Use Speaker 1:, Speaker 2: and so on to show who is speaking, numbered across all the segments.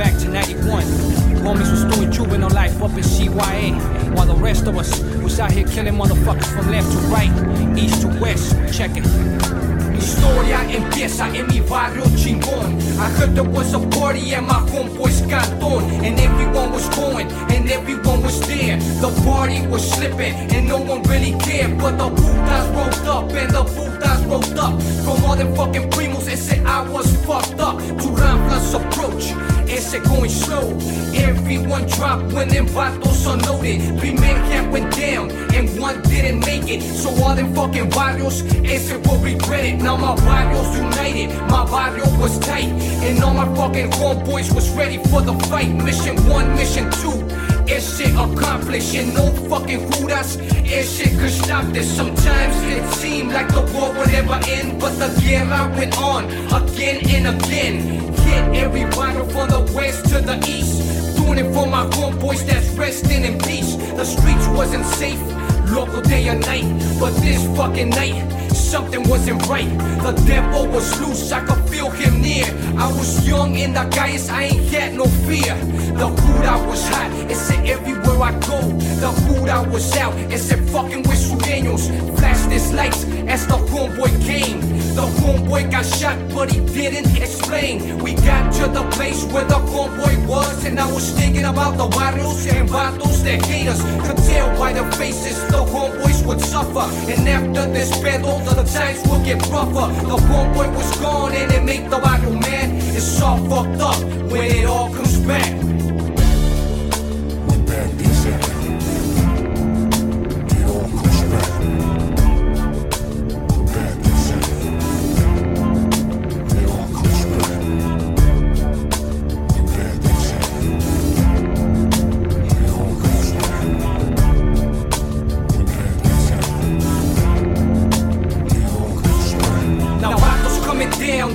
Speaker 1: back to 91. Homies was doing juvenile life up in CYA. While the rest of us was out here killing motherfuckers from left to right, east to west. Check it. Historia empieza en mi barrio chingón. I heard there was a party at my homeboy's cantón, and everyone was going, and everyone was there. The party was slipping, and no one really cared. But the putas rolled up, and the putas rolled up. From all them fucking primos, and said I was fucked up. Ese going slow. Everyone dropped when them vatos unloaded. Three men camp went down, and one didn't make it. So all them fucking barrios, ese will regret it. Now my barrios united, my barrio was tight, and all my fucking homeboys was ready for the fight. Mission one, mission two. It's shit accomplished and no fucking Judas. It's shit could stop this. Sometimes it seemed like the war would never end, but the guerra went on again and again. Hit every battle from the safe, local day or night, but this fucking night. Something wasn't right. The devil was loose, I could feel him near. I was young in the guys, I ain't had no fear. The hood I was hot, it said everywhere I go. The hood I was out, it said fucking with sureños. Flash this lights as the homeboy came. The homeboy got shot, but he didn't explain. We got to the place where the homeboy was, and I was thinking about the barrios and vatos that hate us. Could tell by their faces the homeboys would suffer. And after this battle, the times will get rougher. The homeboy was gone, and it made the barrio man. It's all fucked up when it all comes back.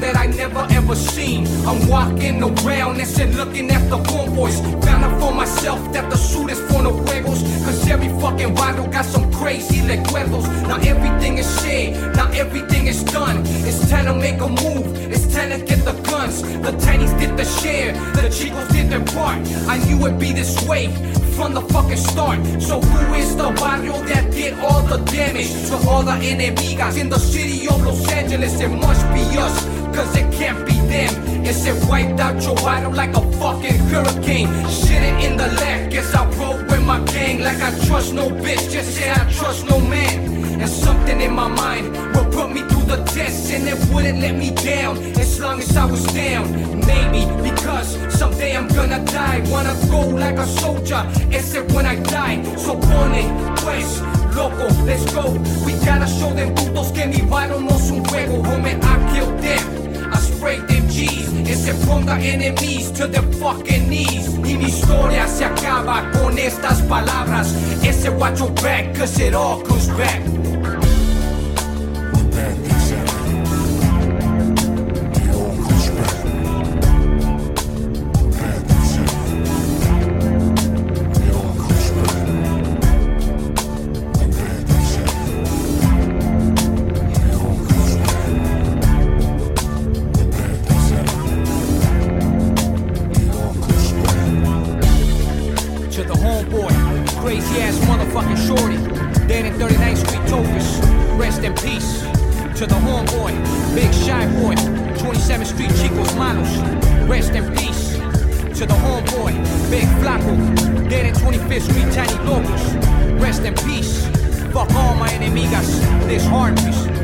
Speaker 1: That I never ever seen. I'm walking around and said looking at the homeboys. Found out for myself that the suit is for no huevos. Cause every fucking vato got some crazy recuerdos. Now everything is shared, now everything is done. It's time to make a move, it's time to get the guns. The tinies did the share, the chicos did their part. I knew it'd be this way from the fucking start. So who is the barrio that did all the damage to all the enemigas in the city of Los Angeles? It must be us, cause it can't be them. It's it wiped out your barrio like a fucking hurricane. Shitting in the left, guess I roll with my gang like I trust no bitch, just say I trust no man. And something in my mind will put me through the test and it wouldn't let me down as long as I was down. Maybe because someday I'm gonna die. Wanna go like a soldier, except when I die. So pone, pues, loco, let's go. We se ponga enemies to their fucking knees. Y mi historia se acaba con estas palabras. Ese watch your back, cause it all comes back. Crazy ass motherfucking shorty. Dead in 39th Street, Tokus. Rest in peace. To the homeboy, big shy boy. 27th Street, Chicos Manos. Rest in peace. To the homeboy, big flaco. Dead in 25th Street, Tiny Locos. Rest in peace. Fuck all my enemigas. This hard piece.